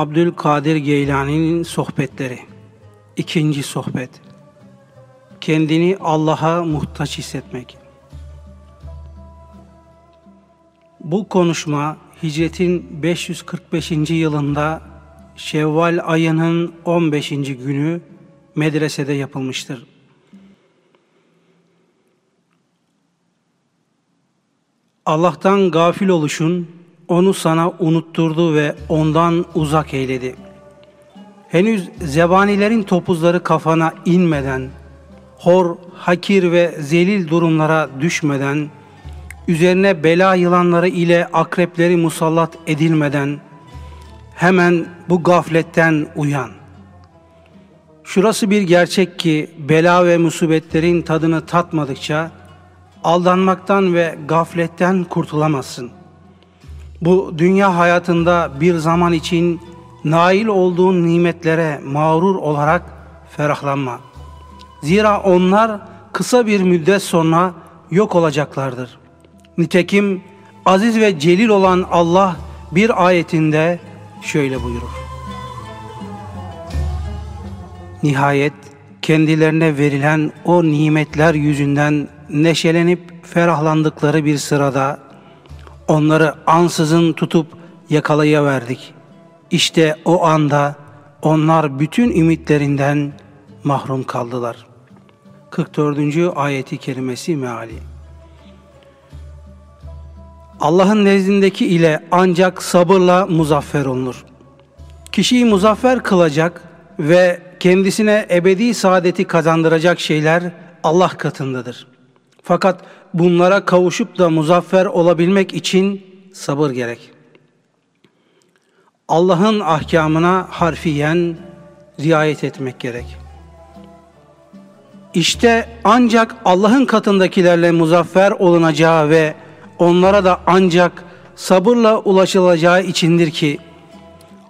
Abdülkadir Geylani'nin sohbetleri. İkinci sohbet. Kendini Allah'a muhtaç hissetmek. Bu konuşma hicretin 545. yılında Şevval ayının 15. günü medresede yapılmıştır. Allah'tan gafil oluşun onu sana unutturdu ve ondan uzak eyledi. Henüz zebanilerin topuzları kafana inmeden, hor, hakir ve zelil durumlara düşmeden, üzerine bela yılanları ile akrepleri musallat edilmeden, hemen bu gafletten uyan. Şurası bir gerçek ki bela ve musibetlerin tadını tatmadıkça aldanmaktan ve gafletten kurtulamazsın. Bu dünya hayatında bir zaman için nail olduğun nimetlere mağrur olarak ferahlanma. Zira onlar kısa bir müddet sonra yok olacaklardır. Nitekim aziz ve celil olan Allah bir ayetinde şöyle buyurur. Nihayet kendilerine verilen o nimetler yüzünden neşelenip ferahlandıkları bir sırada onları ansızın tutup yakalayıverdik. İşte o anda onlar bütün ümitlerinden mahrum kaldılar. 44. ayeti kerimesi meali. Allah'ın nezdindeki ile ancak sabırla muzaffer olunur. Kişiyi muzaffer kılacak ve kendisine ebedi saadeti kazandıracak şeyler Allah katındadır. Fakat bunlara kavuşup da muzaffer olabilmek için sabır gerek. Allah'ın ahkamına harfiyen riayet etmek gerek. İşte ancak Allah'ın katındakilerle muzaffer olunacağı ve onlara da ancak sabırla ulaşılacağı içindir ki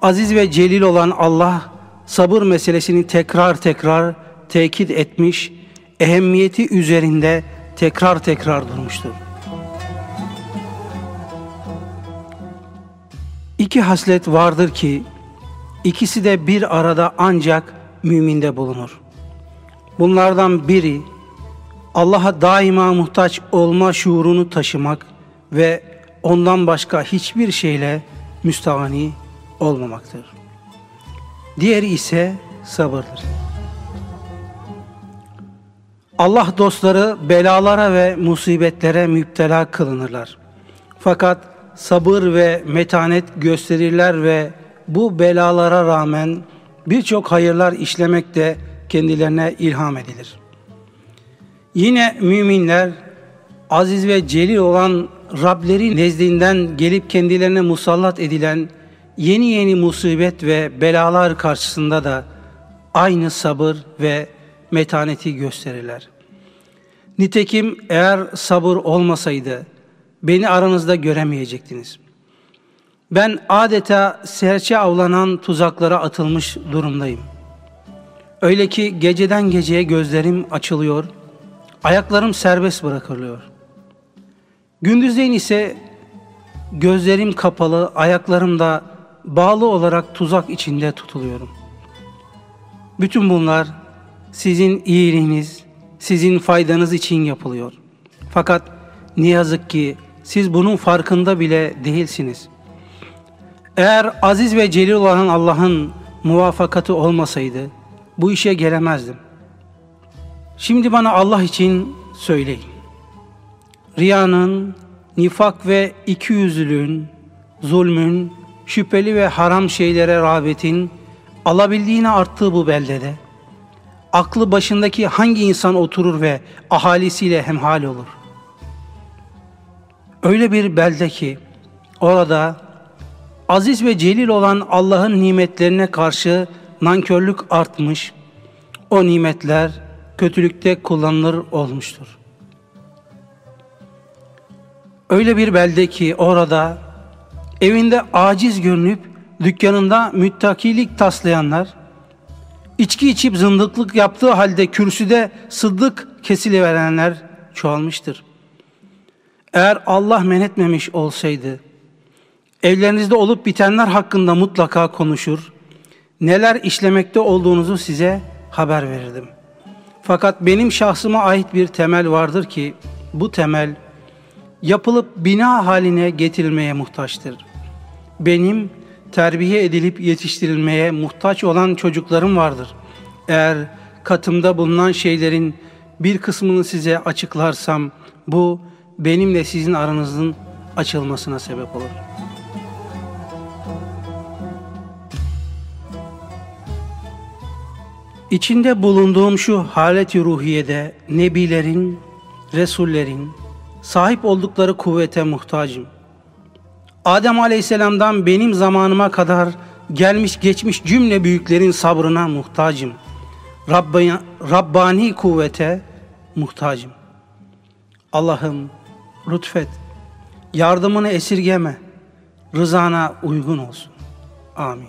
aziz ve celil olan Allah sabır meselesini tekrar tekrar tekit etmiş, ehemmiyeti üzerinde tekrar tekrar durmuştur. İki haslet vardır ki ikisi de bir arada ancak müminde bulunur. Bunlardan biri Allah'a daima muhtaç olma şuurunu taşımak ve ondan başka hiçbir şeyle müstahani olmamaktır. Diğeri ise sabırdır. Allah dostları belalara ve musibetlere müptela kılınırlar. Fakat sabır ve metanet gösterirler ve bu belalara rağmen birçok hayırlar işlemek de kendilerine ilham edilir. Yine müminler aziz ve celil olan Rableri nezdinden gelip kendilerine musallat edilen yeni yeni musibet ve belalar karşısında da aynı sabır ve metaneti gösterirler. Nitekim eğer sabır olmasaydı beni aranızda göremeyecektiniz. Ben adeta serçe avlanan tuzaklara atılmış durumdayım. Öyle ki geceden geceye gözlerim açılıyor, ayaklarım serbest bırakılıyor. Gündüzleyin ise gözlerim kapalı, ayaklarım da bağlı olarak tuzak içinde tutuluyorum. Bütün bunlar sizin iyiliğiniz, sizin faydanız için yapılıyor. Fakat ne yazık ki siz bunun farkında bile değilsiniz. Eğer aziz ve celil olan Allah'ın muvafakatı olmasaydı bu işe gelemezdim. Şimdi bana Allah için söyleyin. Riyanın, nifak ve ikiyüzlülüğün, zulmün, şüpheli ve haram şeylere rağbetin alabildiğine arttığı bu beldede aklı başındaki hangi insan oturur ve ahalisiyle hemhal olur? Öyle bir belde ki orada aziz ve celil olan Allah'ın nimetlerine karşı nankörlük artmış, o nimetler kötülükte kullanılır olmuştur. Öyle bir belde ki orada evinde aciz görünüp dükkanında müttakilik taslayanlar, içki içip zındıklık yaptığı halde kürsüde sıddık kesiliverenler çoğalmıştır. Eğer Allah men etmemiş olsaydı, Evlerinizde olup bitenler hakkında mutlaka konuşur. Neler işlemekte olduğunuzu size haber verirdim. Fakat benim şahsıma ait bir temel vardır ki bu temel yapılıp bina haline getirilmeye muhtaçtır. Benim terbiye edilip yetiştirilmeye muhtaç olan çocuklarım vardır. Eğer katımda bulunan şeylerin bir kısmını size açıklarsam bu benimle sizin aranızın açılmasına sebep olur. İçinde bulunduğum şu haleti ruhiyede nebilerin, resullerin sahip oldukları kuvvete muhtacım. Adem Aleyhisselam'dan benim zamanıma kadar gelmiş geçmiş cümle büyüklerin sabrına muhtacım. Rabbani, Rabbani kuvvete muhtacım. Allah'ım lütfet, yardımını esirgeme, rızana uygun olsun. Amin.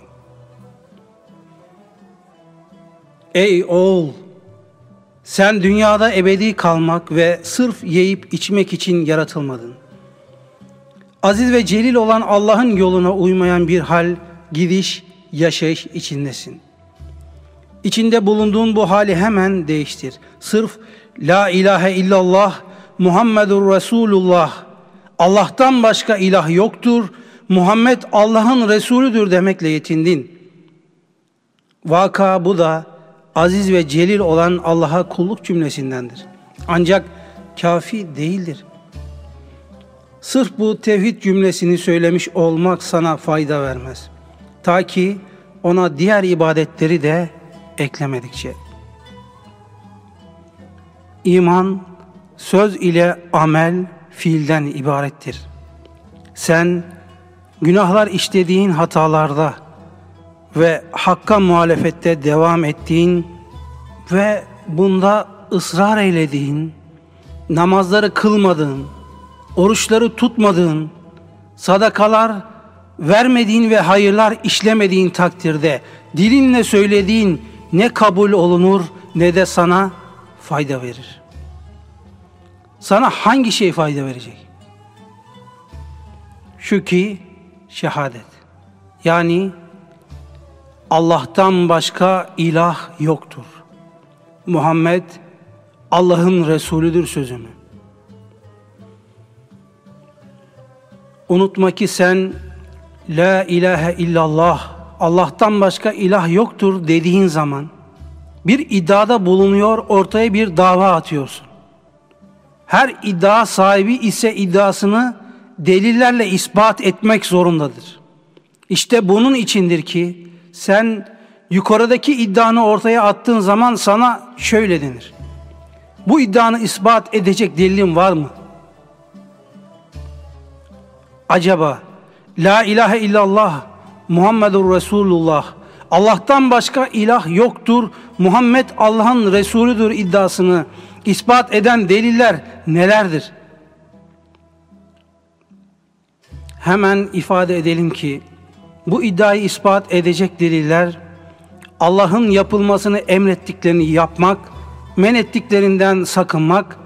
Ey oğul! Sen dünyada ebedi kalmak ve sırf yiyip içmek için yaratılmadın. Aziz ve celil olan Allah'ın yoluna uymayan bir hal, gidiş, yaşayış içindesin. İçinde bulunduğun bu hali hemen değiştir. Sırf La ilahe illallah Muhammedur Resulullah Allah'tan başka ilah yoktur. Muhammed Allah'ın Resulüdür demekle yetindin. Vaka bu da aziz ve celil olan Allah'a kulluk cümlesindendir. Ancak kafi değildir. Sırf bu tevhid cümlesini söylemiş olmak sana fayda vermez. Ta ki ona diğer ibadetleri de eklemedikçe. İman söz ile amel fiilden ibarettir. Sen günahlar işlediğin hatalarda ve hakka muhalefette devam ettiğin ve bunda ısrar eylediğin, namazları kılmadığın, oruçları tutmadığın, sadakalar vermediğin ve hayırlar işlemediğin takdirde dilinle söylediğin ne kabul olunur ne de sana fayda verir. Sana hangi şey fayda verecek? Şu ki şehadet. Yani Allah'tan başka ilah yoktur. Muhammed Allah'ın Resulüdür sözünü. Unutma ki sen La ilahe illallah Allah'tan başka ilah yoktur dediğin zaman bir iddiada bulunuyor ortaya bir dava atıyorsun. Her iddia sahibi ise iddiasını delillerle ispat etmek zorundadır. İşte bunun içindir ki sen yukarıdaki iddianı ortaya attığın zaman sana şöyle denir. Bu iddianı ispat edecek delilin var mı? Acaba La ilahe illallah Muhammedur Resulullah Allah'tan başka ilah yoktur. Muhammed Allah'ın Resulüdür iddiasını ispat eden deliller nelerdir? Hemen ifade edelim ki bu iddiayı ispat edecek deliller Allah'ın yapılmasını emrettiklerini yapmak, men ettiklerinden sakınmak,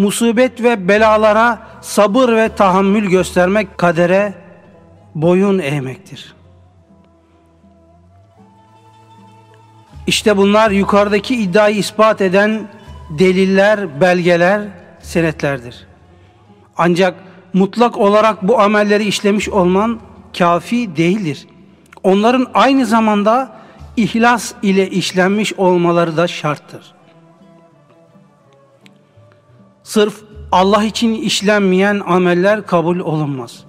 musibet ve belalara sabır ve tahammül göstermek, kadere boyun eğmektir. İşte bunlar yukarıdaki iddiayı ispat eden deliller, belgeler, senetlerdir. Ancak mutlak olarak bu amelleri işlemiş olman kafi değildir. Onların aynı zamanda ihlas ile işlenmiş olmaları da şarttır. Sırf Allah için işlenmeyen ameller kabul olunmaz.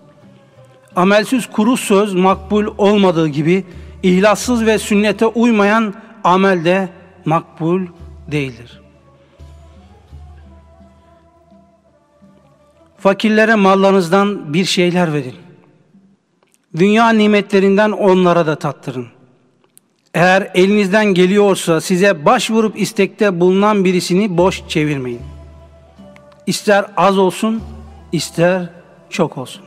Amelsiz kuru söz makbul olmadığı gibi ihlassız ve sünnete uymayan amel de makbul değildir. Fakirlere mallarınızdan bir şeyler verin. Dünya nimetlerinden onlara da tattırın. Eğer elinizden geliyorsa size başvurup istekte bulunan birisini boş çevirmeyin. İster az olsun, ister çok olsun.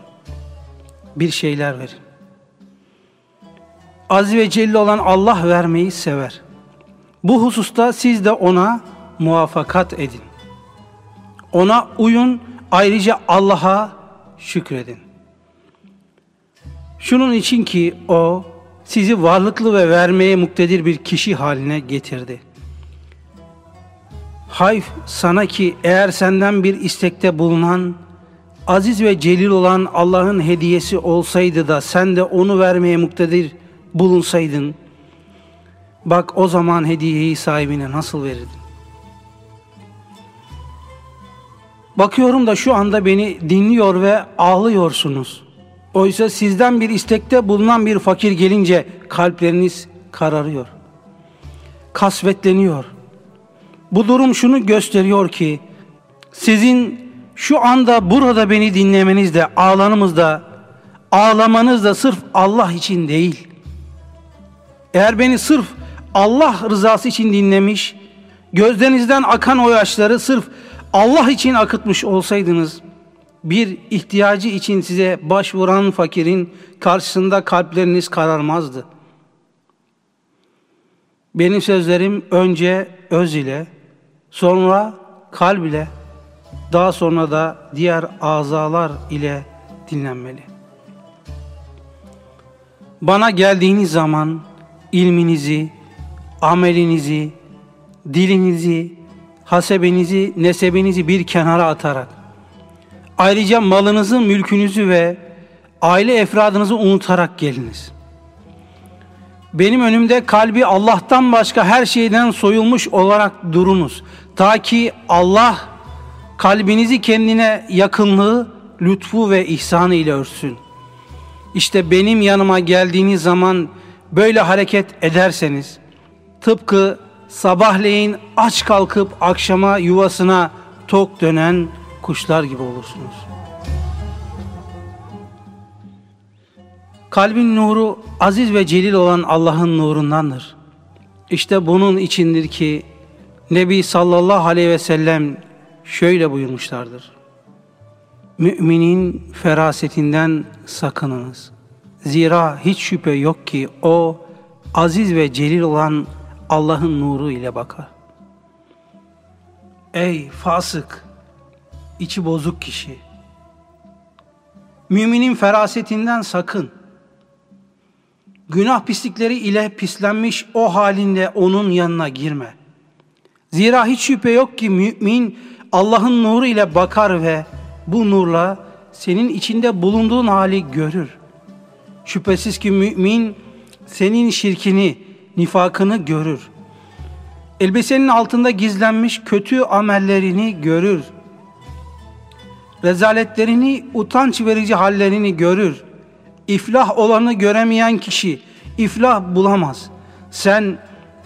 Bir şeyler verin. Aziz ve celil olan Allah vermeyi sever. Bu hususta siz de ona muvaffakat edin. Ona uyun, ayrıca Allah'a şükredin. Şunun için ki o sizi varlıklı ve vermeye muktedir bir kişi haline getirdi. Hayf sana ki eğer senden bir istekte bulunan aziz ve celil olan Allah'ın hediyesi olsaydı da sen de onu vermeye muktedir bulunsaydın bak o zaman hediyeyi sahibine nasıl verirdin? Bakıyorum da şu anda beni dinliyor ve ağlıyorsunuz. Oysa sizden bir istekte bulunan bir fakir gelince kalpleriniz kararıyor. Kasvetleniyor. Bu durum şunu gösteriyor ki sizin şu anda burada beni dinlemeniz de ağlanımız da ağlamanız da sırf Allah için değil. Eğer beni sırf Allah rızası için dinlemiş, gözlerinizden akan o yaşları sırf Allah için akıtmış olsaydınız, bir ihtiyacı için size başvuran fakirin karşısında kalpleriniz kararmazdı. Benim sözlerim önce öz ile, sonra kalb ile, daha sonra da diğer azalar ile dinlenmeli. Bana geldiğiniz zaman ilminizi, amelinizi, dilinizi, hasebenizi, nesebinizi bir kenara atarak, ayrıca malınızı, mülkünüzü ve aile efradınızı unutarak geliniz. Benim önümde kalbi Allah'tan başka her şeyden soyulmuş olarak durunuz. Ta ki Allah kalbinizi kendine yakınlığı, lütfu ve ihsanı ile örsün. İşte benim yanıma geldiğiniz zaman böyle hareket ederseniz, tıpkı sabahleyin aç kalkıp akşama yuvasına tok dönen kuşlar gibi olursunuz. Kalbin nuru aziz ve celil olan Allah'ın nurundandır. İşte bunun içindir ki Nebi sallallahu aleyhi ve sellem şöyle buyurmuşlardır. Müminin ferasetinden sakınınız. Zira hiç şüphe yok ki o aziz ve celil olan Allah'ın nuru ile bakar. Ey fasık, içi bozuk kişi. Müminin ferasetinden sakın. Günah pislikleri ile pislenmiş o halinde onun yanına girme. Zira hiç şüphe yok ki mümin Allah'ın nuru ile bakar ve bu nurla senin içinde bulunduğun hali görür. Şüphesiz ki mümin senin şirkini, nifakını görür. Elbisenin altında gizlenmiş kötü amellerini görür. Rezaletlerini, utanç verici hallerini görür. İflah olanı göremeyen kişi iflah bulamaz. Sen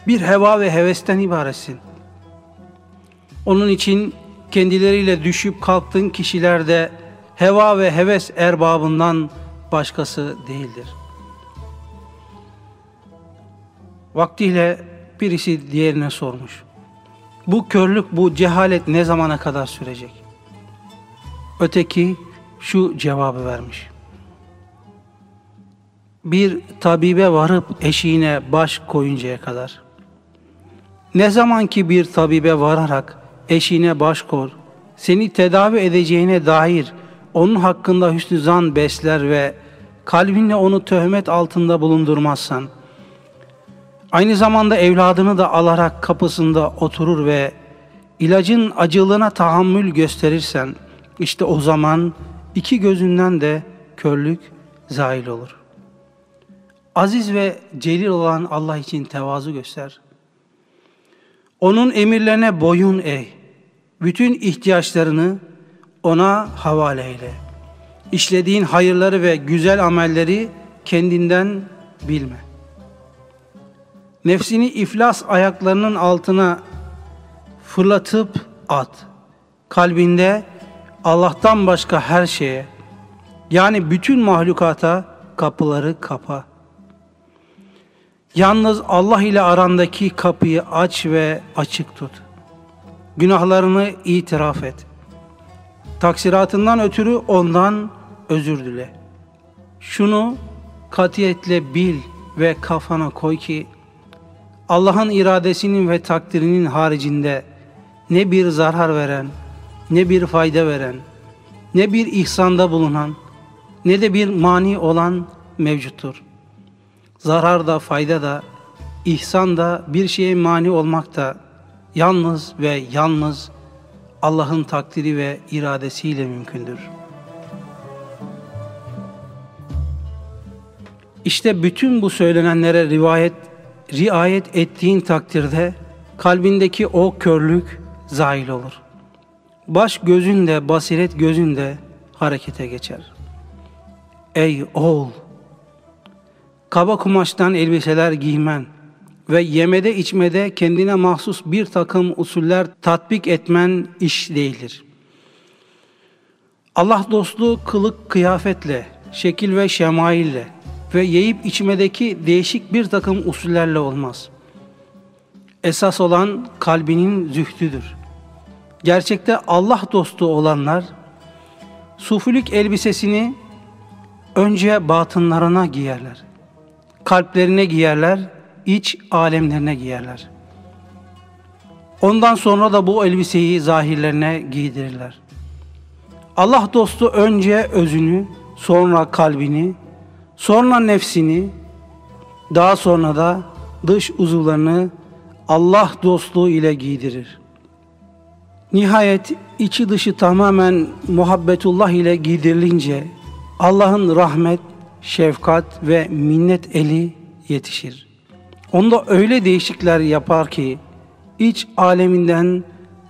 bir heva ve hevesten ibaretsin. Onun için kendileriyle düşüp kalktığın kişiler de heva ve heves erbabından başkası değildir. Vaktiyle birisi diğerine sormuş. Bu körlük, bu cehalet ne zamana kadar sürecek? Öteki şu cevabı vermiş. Bir tabibe varıp eşiğine baş koyuncaya kadar. Ne zaman ki bir tabibe vararak eşiğine baş kor, seni tedavi edeceğine dair onun hakkında hüsnü zan besler ve kalbinle onu töhmet altında bulundurmazsan, Aynı zamanda evladını da alarak kapısında oturur ve ilacın acılığına tahammül gösterirsen işte o zaman iki gözünden de körlük zahil olur. Aziz ve celil olan Allah için tevazu göster. Onun emirlerine boyun eğ. Bütün ihtiyaçlarını ona havale eyle. İşlediğin hayırları ve güzel amelleri kendinden bilme. Nefsini iflas ayaklarının altına fırlatıp at. Kalbinde Allah'tan başka her şeye yani bütün mahlukata kapıları kapa. Yalnız Allah ile arandaki kapıyı aç ve açık tut. Günahlarını itiraf et. Taksiratından ötürü ondan özür dile. Şunu katiyetle bil ve kafana koy ki Allah'ın iradesinin ve takdirinin haricinde ne bir zarar veren, ne bir fayda veren, ne bir ihsanda bulunan, ne de bir mani olan mevcuttur. Zarar da fayda da, ihsan da bir şeye mani olmak da yalnız ve yalnız Allah'ın takdiri ve iradesiyle mümkündür. İşte bütün bu söylenenlere rivayet, riayet ettiğin takdirde kalbindeki o körlük zahil olur. Baş gözünde, basiret gözünde harekete geçer. Ey oğul! Kaba kumaştan elbiseler giymen ve yemede içmede kendine mahsus bir takım usuller tatbik etmen iş değildir. Allah dostluğu kılık kıyafetle, şekil ve şemaille ve yiyip içmedeki değişik bir takım usullerle olmaz. Esas olan kalbinin zühdüdür. Gerçekte Allah dostu olanlar, sufilik elbisesini önce batınlarına giyerler. Kalplerine giyerler, iç alemlerine giyerler. Ondan sonra da bu elbiseyi zahirlerine giydirirler. Allah dostu önce özünü, sonra kalbini, sonra nefsini, daha sonra da dış uzuvlarını Allah dostluğu ile giydirir. Nihayet içi dışı tamamen muhabbetullah ile giydirilince Allah'ın rahmet, şefkat ve minnet eli yetişir. Onda öyle değişikler yapar ki iç aleminden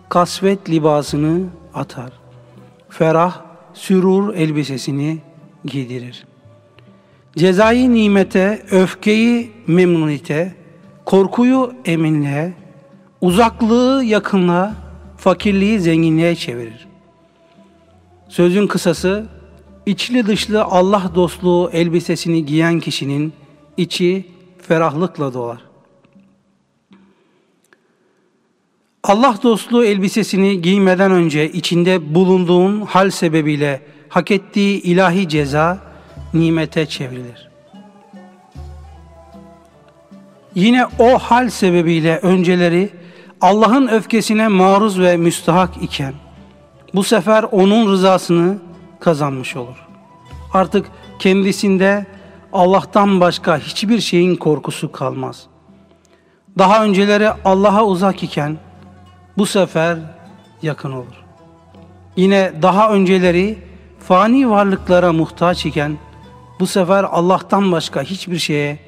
kasvet libasını atar. Ferah, sürur elbisesini giydirir. Cezayı nimete, öfkeyi memnunite, korkuyu eminliğe, uzaklığı yakınlığa, fakirliği zenginliğe çevirir. Sözün kısası, içli dışlı Allah dostluğu elbisesini giyen kişinin içi ferahlıkla dolar. Allah dostluğu elbisesini giymeden önce içinde bulunduğun hal sebebiyle hak ettiği ilahi ceza nimete çevrilir. Yine o hal sebebiyle önceleri Allah'ın öfkesine maruz ve müstahak iken bu sefer onun rızasını kazanmış olur. Artık kendisinde Allah'tan başka hiçbir şeyin korkusu kalmaz. Daha önceleri Allah'a uzak iken bu sefer yakın olur. Yine daha önceleri fani varlıklara muhtaç iken bu sefer Allah'tan başka hiçbir şeye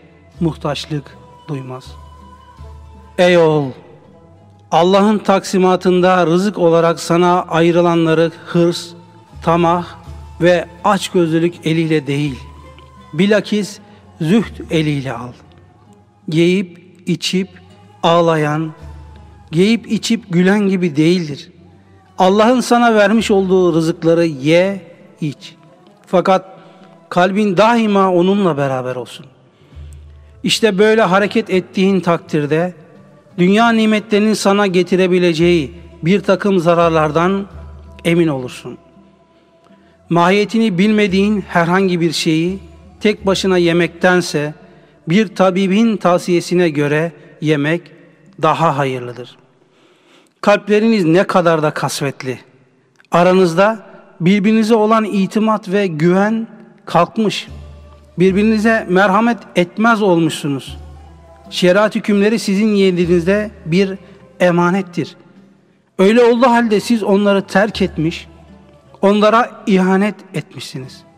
muhtaçlık duymaz. Ey oğul! Allah'ın taksimatında rızık olarak sana ayrılanları hırs, tamah ve açgözlülük eliyle değil, bilakis zühd eliyle al. Yiyip, içip, ağlayan, giyip içip gülen gibi değildir. Allah'ın sana vermiş olduğu rızıkları ye, iç. Fakat kalbin daima onunla beraber olsun. İşte böyle hareket ettiğin takdirde dünya nimetlerinin sana getirebileceği bir takım zararlardan emin olursun. Mahiyetini bilmediğin herhangi bir şeyi tek başına yemektense bir tabibin tavsiyesine göre yemek daha hayırlıdır. Kalpleriniz ne kadar da kasvetli. Aranızda birbirinize olan itimat ve güven kalkmış. Birbirinize merhamet etmez olmuşsunuz. Şeriat hükümleri sizin yedinizde bir emanettir. Öyle olduğu halde siz onları terk etmiş, onlara ihanet etmişsiniz.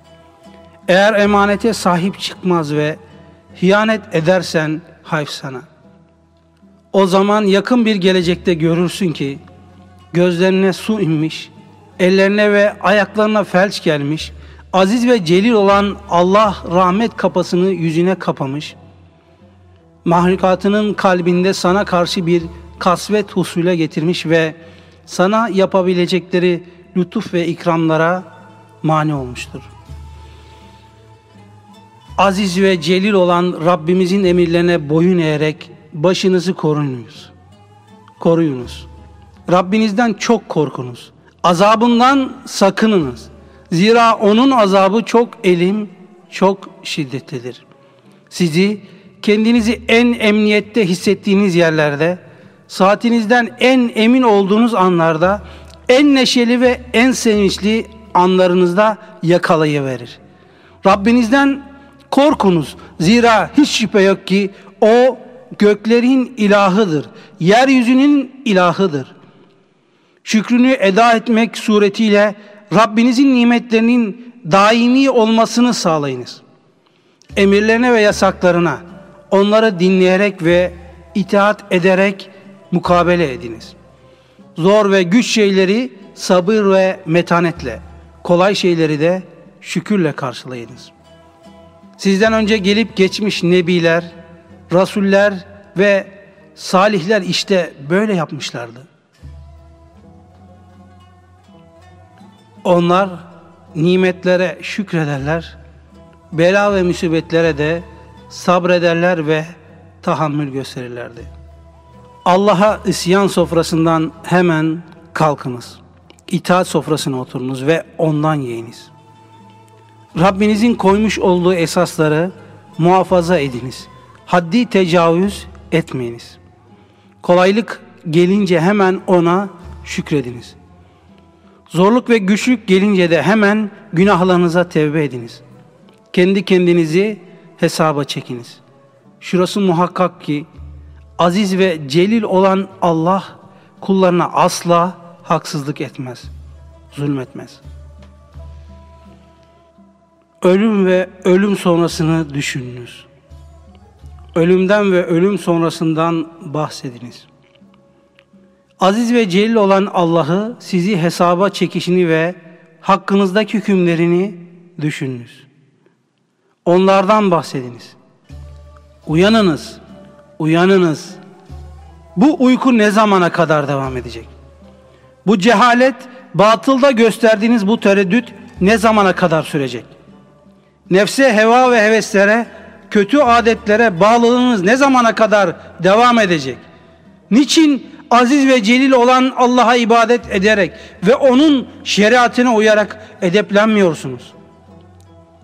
Eğer emanete sahip çıkmaz ve hiyanet edersen hayf sana. O zaman yakın bir gelecekte görürsün ki gözlerine su inmiş, ellerine ve ayaklarına felç gelmiş, aziz ve celil olan Allah rahmet kapasını yüzüne kapamış, mahlukatının kalbinde sana karşı bir kasvet husule getirmiş ve sana yapabilecekleri lütuf ve ikramlara mani olmuştur. Aziz ve celil olan Rabbimizin emirlerine boyun eğerek başınızı koruyunuz. Koruyunuz. Rabbinizden çok korkunuz. Azabından sakınınız. Zira onun azabı çok elim, çok şiddetlidir. Sizi kendinizi en emniyette hissettiğiniz yerlerde, saatinizden en emin olduğunuz anlarda, en neşeli ve en sevinçli anlarınızda yakalayıverir. Rabbinizden korkunuz. Zira hiç şüphe yok ki o göklerin ilahıdır. Yeryüzünün ilahıdır. Şükrünü eda etmek suretiyle Rabbinizin nimetlerinin daimi olmasını sağlayınız. Emirlerine ve yasaklarına onları dinleyerek ve itaat ederek mukabele ediniz. Zor ve güç şeyleri sabır ve metanetle, kolay şeyleri de şükürle karşılayınız. Sizden önce gelip geçmiş nebiler, rasuller ve salihler işte böyle yapmışlardı. Onlar nimetlere şükrederler, bela ve musibetlere de sabrederler ve tahammül gösterirlerdi. Allah'a isyan sofrasından hemen kalkınız. İtaat sofrasına oturunuz ve ondan yiyiniz. Rabbinizin koymuş olduğu esasları muhafaza ediniz. Haddi tecavüz etmeyiniz. Kolaylık gelince hemen ona şükrediniz. Zorluk ve güçlük gelince de hemen günahlarınıza tevbe ediniz. Kendi kendinizi hesaba çekiniz. Şurası muhakkak ki aziz ve celil olan Allah kullarına asla haksızlık etmez, zulmetmez. Ölüm ve ölüm sonrasını düşününüz. Ölümden ve ölüm sonrasından bahsediniz. Aziz ve celil olan Allah'ı sizi hesaba çekişini ve hakkınızdaki hükümlerini düşününüz. Onlardan bahsediniz. Uyanınız, uyanınız. Bu uyku ne zamana kadar devam edecek? Bu cehalet, batılda gösterdiğiniz bu tereddüt ne zamana kadar sürecek? Nefse, heva ve heveslere, kötü adetlere bağlılığınız ne zamana kadar devam edecek? Niçin aziz ve celil olan Allah'a ibadet ederek ve onun şeriatına uyarak edeplenmiyorsunuz?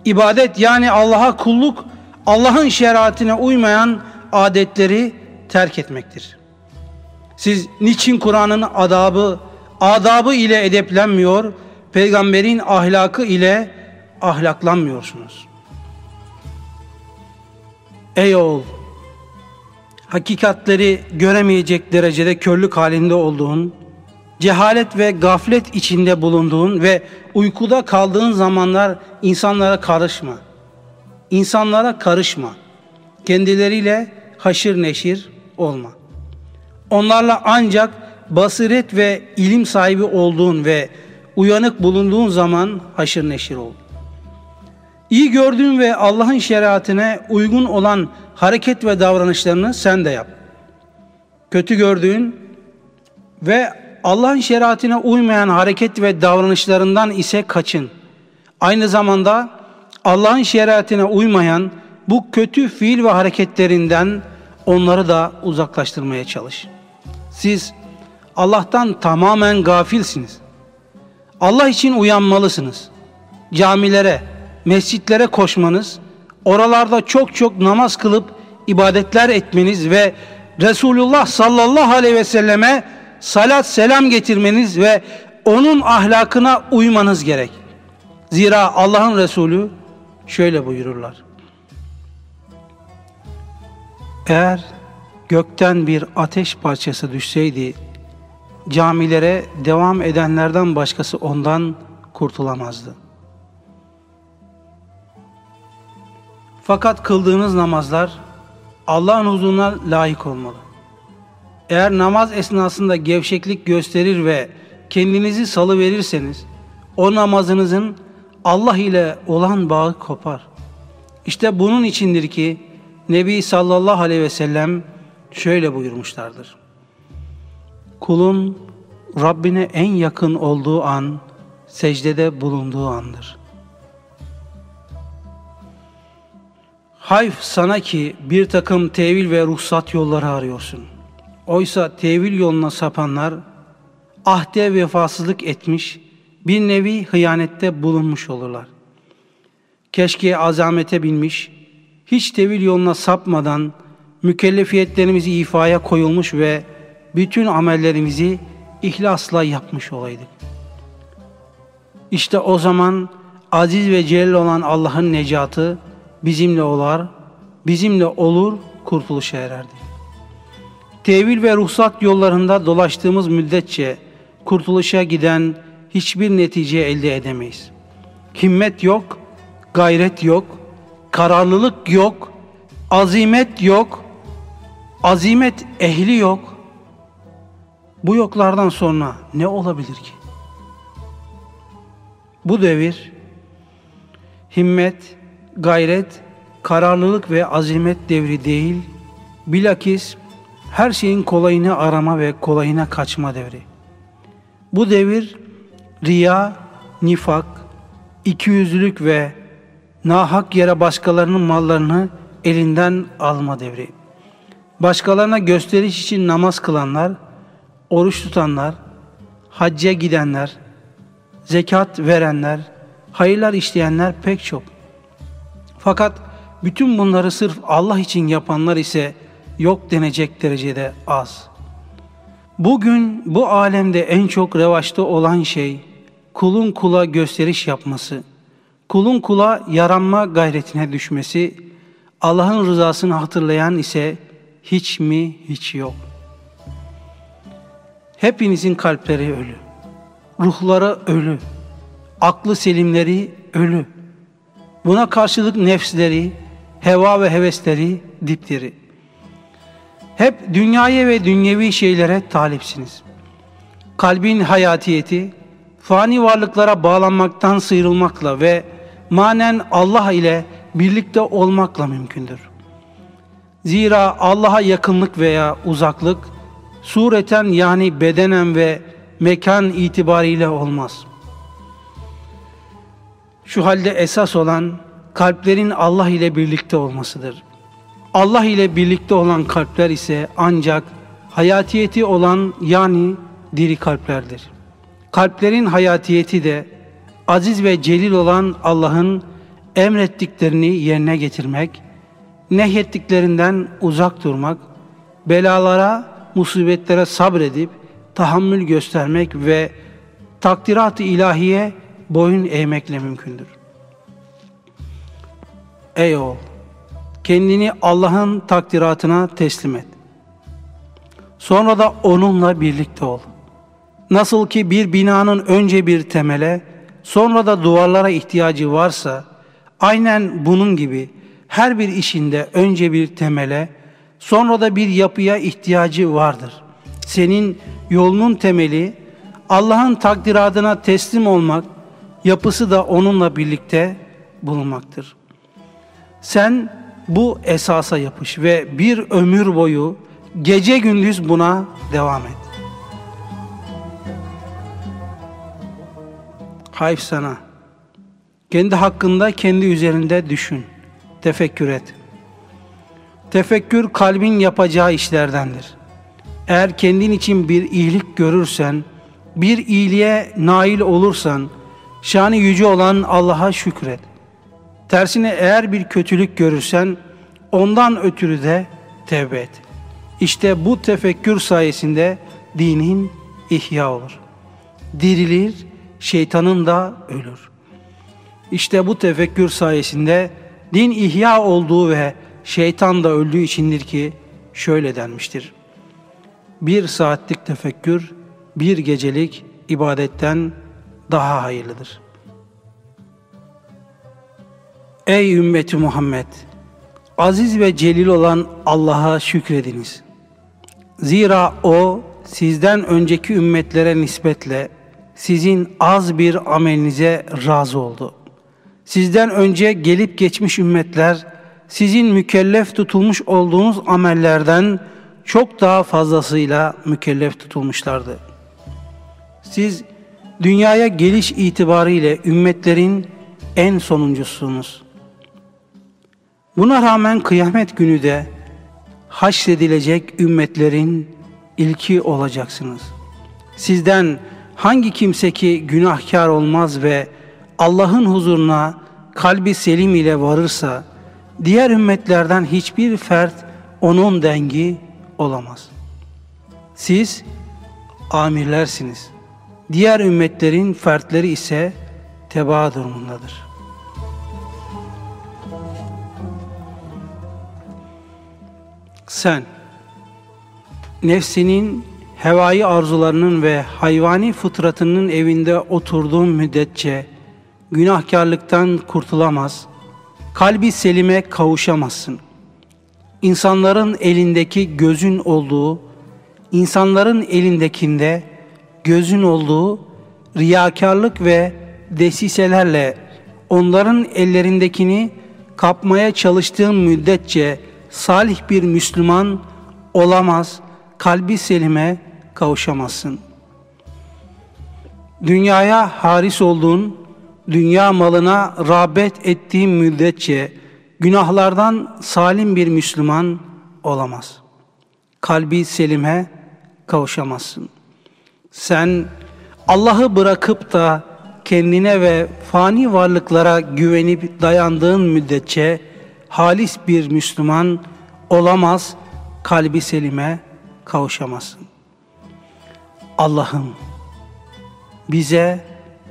İbadet yani Allah'a kulluk, Allah'ın şeriatine uymayan adetleri terk etmektir. Siz niçin Kur'an'ın adabı, adabı ile edeplenmiyor, peygamberin ahlakı ile ahlaklanmıyorsunuz? Ey oğul! Hakikatleri göremeyecek derecede körlük halinde olduğun, cehalet ve gaflet içinde bulunduğun ve uykuda kaldığın zamanlar insanlara karışma. İnsanlara karışma. Kendileriyle haşır neşir olma. Onlarla ancak basiret ve ilim sahibi olduğun ve uyanık bulunduğun zaman haşır neşir ol. İyi gördüğün ve Allah'ın şeriatine uygun olan hareket ve davranışlarını sen de yap. Kötü gördüğün ve Allah'ın şeriatine uymayan hareket ve davranışlarından ise kaçın. Aynı zamanda Allah'ın şeriatine uymayan bu kötü fiil ve hareketlerinden onları da uzaklaştırmaya çalış. Siz Allah'tan tamamen gafilsiniz. Allah için uyanmalısınız. Camilere, mescitlere koşmanız, oralarda çok çok namaz kılıp ibadetler etmeniz ve Resulullah sallallahu aleyhi ve selleme salat selam getirmeniz ve onun ahlakına uymanız gerek. Zira Allah'ın Resulü şöyle buyururlar. Eğer gökten bir ateş parçası düşseydi camilere devam edenlerden başkası ondan kurtulamazdı. Fakat kıldığınız namazlar Allah'ın huzuruna layık olmalı. Eğer namaz esnasında gevşeklik gösterir ve kendinizi salı verirseniz o namazınızın Allah ile olan bağı kopar. İşte bunun içindir ki Nebi sallallahu aleyhi ve sellem şöyle buyurmuşlardır. Kulun Rabbine en yakın olduğu an secdede bulunduğu andır. Hayf sana ki bir takım tevil ve ruhsat yolları arıyorsun. Oysa tevil yoluna sapanlar ahde vefasızlık etmiş, bir nevi hıyanette bulunmuş olurlar. Keşke azamete binmiş, hiç tevil yoluna sapmadan mükellefiyetlerimizi ifaya koyulmuş ve bütün amellerimizi ihlasla yapmış olaydık. İşte o zaman aziz ve celil olan Allah'ın necatı bizimle olar, bizimle olur, kurtuluşa ererdi. Tevil ve ruhsat yollarında dolaştığımız müddetçe kurtuluşa giden hiçbir netice elde edemeyiz. Himmet yok, gayret yok, kararlılık yok, azimet yok, azimet ehli yok. Bu yoklardan sonra ne olabilir ki? Bu devir himmet, gayret, kararlılık ve azimet devri değil, bilakis her şeyin kolayını arama ve kolayına kaçma devri. Bu devir riya, nifak, ikiyüzlülük ve nahak yere başkalarının mallarını elinden alma devri. Başkalarına gösteriş için namaz kılanlar, oruç tutanlar, hacca gidenler, zekat verenler, hayırlar işleyenler pek çok. Fakat bütün bunları sırf Allah için yapanlar ise yok denecek derecede az. Bugün bu alemde en çok revaçta olan şey kulun kula gösteriş yapması, kulun kula yaranma gayretine düşmesi, Allah'ın rızasını hatırlayan ise hiç mi hiç yok. Hepinizin kalpleri ölü, ruhları ölü, aklı selimleri ölü. Buna karşılık nefsleri, heva ve hevesleri dipdiri. Hep dünyaya ve dünyevi şeylere talipsiniz. Kalbin hayatiyeti, fani varlıklara bağlanmaktan sıyrılmakla ve manen Allah ile birlikte olmakla mümkündür. Zira Allah'a yakınlık veya uzaklık sureten yani bedenen ve mekan itibariyle olmaz. Şu halde esas olan kalplerin Allah ile birlikte olmasıdır. Allah ile birlikte olan kalpler ise ancak hayatiyeti olan yani diri kalplerdir. Kalplerin hayatiyeti de aziz ve celil olan Allah'ın emrettiklerini yerine getirmek, nehyettiklerinden uzak durmak, belalara, musibetlere sabredip tahammül göstermek ve takdirat-ı ilahiye boyun eğmekle mümkündür. Ey oğul! Kendini Allah'ın takdiratına teslim et. Sonra da onunla birlikte ol. Nasıl ki bir binanın önce bir temele, sonra da duvarlara ihtiyacı varsa, aynen bunun gibi her bir işinde önce bir temele, sonra da bir yapıya ihtiyacı vardır. Senin yolunun temeli Allah'ın takdiratına teslim olmak, yapısı da onunla birlikte bulunmaktır. Sen bu esasa yapış ve bir ömür boyu gece gündüz buna devam et. Hayf sana. Kendi hakkında, kendi üzerinde düşün. Tefekkür et. Tefekkür kalbin yapacağı işlerdendir. Eğer kendin için bir iyilik görürsen, bir iyiliğe nail olursan, şanı yüce olan Allah'a şükret. Tersine eğer bir kötülük görürsen ondan ötürü de tevbe et. İşte bu tefekkür sayesinde dinin ihya olur. Dirilir, şeytanın da ölür. İşte bu tefekkür sayesinde din ihya olduğu ve şeytan da öldüğü içindir ki şöyle denmiştir. Bir saatlik tefekkür, bir gecelik ibadetten daha hayırlıdır.'' Ey ümmeti Muhammed! Aziz ve celil olan Allah'a şükrediniz. Zira O sizden önceki ümmetlere nispetle sizin az bir amelinize razı oldu. Sizden önce gelip geçmiş ümmetler sizin mükellef tutulmuş olduğunuz amellerden çok daha fazlasıyla mükellef tutulmuşlardı. Siz dünyaya geliş itibariyle ümmetlerin en sonuncusunuz.'' Buna rağmen kıyamet günü de haşredilecek ümmetlerin ilki olacaksınız. Sizden hangi kimse ki günahkar olmaz ve Allah'ın huzuruna kalbi selim ile varırsa, diğer ümmetlerden hiçbir fert onun dengi olamaz. Siz amirlersiniz. Diğer ümmetlerin fertleri ise tebaa durumundadır. Sen nefsinin hevai arzularının ve hayvani fıtratının evinde oturduğun müddetçe günahkarlıktan kurtulamaz, kalbi selime kavuşamazsın. İnsanların elindeki gözün olduğu, insanların elindekinde gözün olduğu riyakarlık ve desiselerle onların ellerindekini kapmaya çalıştığın müddetçe salih bir Müslüman olamaz, kalbi selime kavuşamazsın. Dünyaya haris olduğun, dünya malına rağbet ettiğin müddetçe günahlardan salim bir Müslüman olamaz. Kalbi selime kavuşamazsın. Sen Allah'ı bırakıp da kendine ve fani varlıklara güvenip dayandığın müddetçe halis bir Müslüman olamaz, kalbi selime kavuşamazsın. Allah'ım bize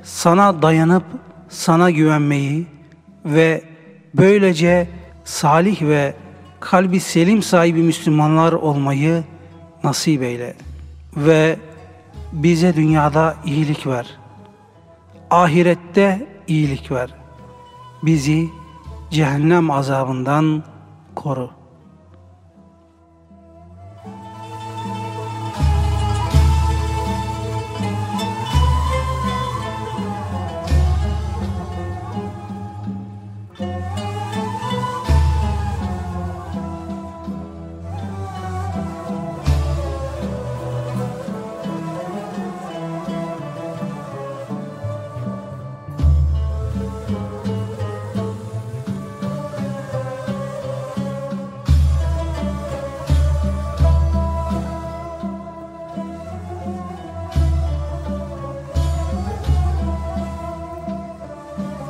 sana dayanıp sana güvenmeyi ve böylece salih ve kalbi selim sahibi Müslümanlar olmayı nasip eyle ve bize dünyada iyilik ver. Ahirette iyilik ver. Bizi cehennem azabından koru.